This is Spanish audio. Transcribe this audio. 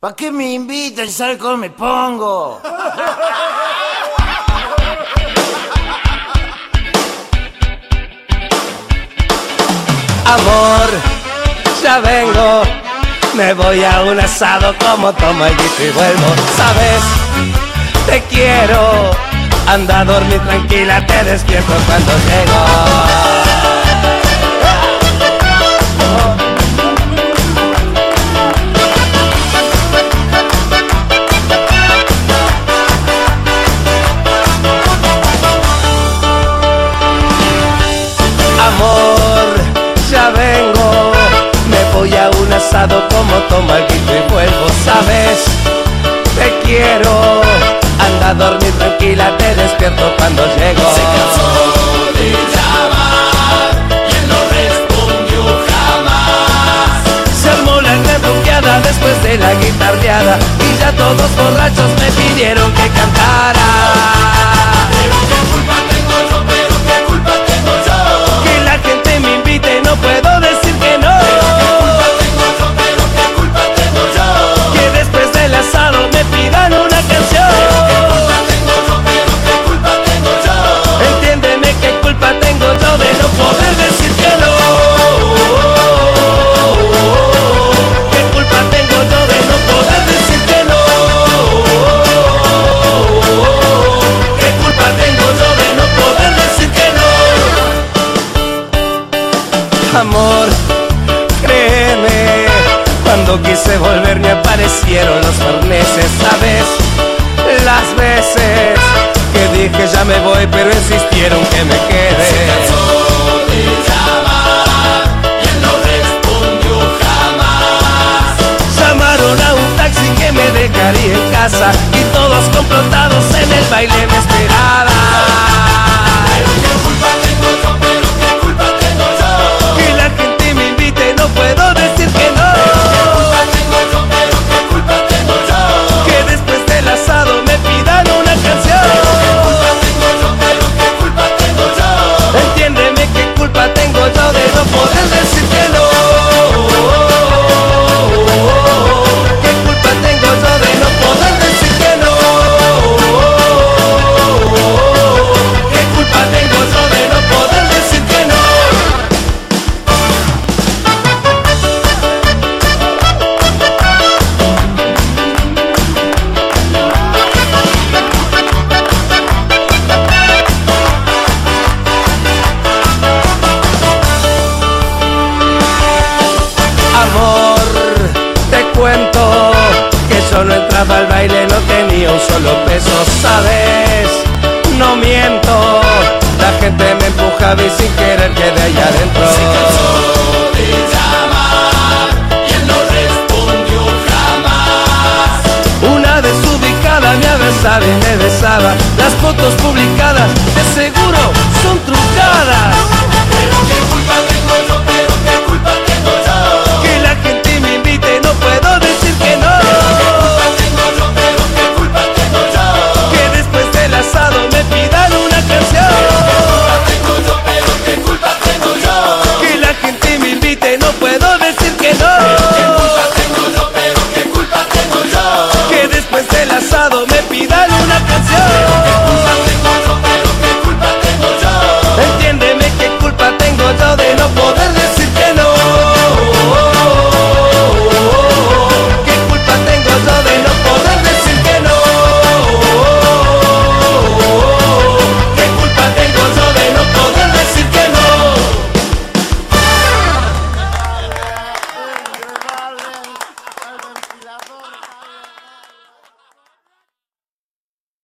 ¿Para qué me invitan? ¿Sabes cómo me pongo? Amor, ya vengo. Me voy a un asado como toma el y vuelvo. Sabes, te quiero. Anda a dormir tranquila, te despierto cuando llego. Como toma el grito y vuelvo, sabes, te quiero. Anda a dormir tranquila, te despierto cuando llego. Se cansó de llamar y él no respondió jamás. Se armó la después de la guitarreada y ya todos borrachos me pidieron que cantara. Quise volver me aparecieron los arneses, ¿sabes? Las veces que dije ya me voy, pero insistieron que me quede. Se de y él no respondió jamás. Llamaron a un taxi que me dejaría en casa y todos complotados en el baile me entraba al baile, no tenía un solo peso, ¿sabes? No miento, la gente me empujaba y sin querer quedé allá adentro. Se cansó de llamar y él no respondió jamás. Una desubicada me abrazaba y me besaba, las fotos publicadas de seguro son trucadas. casado me pidan una canción.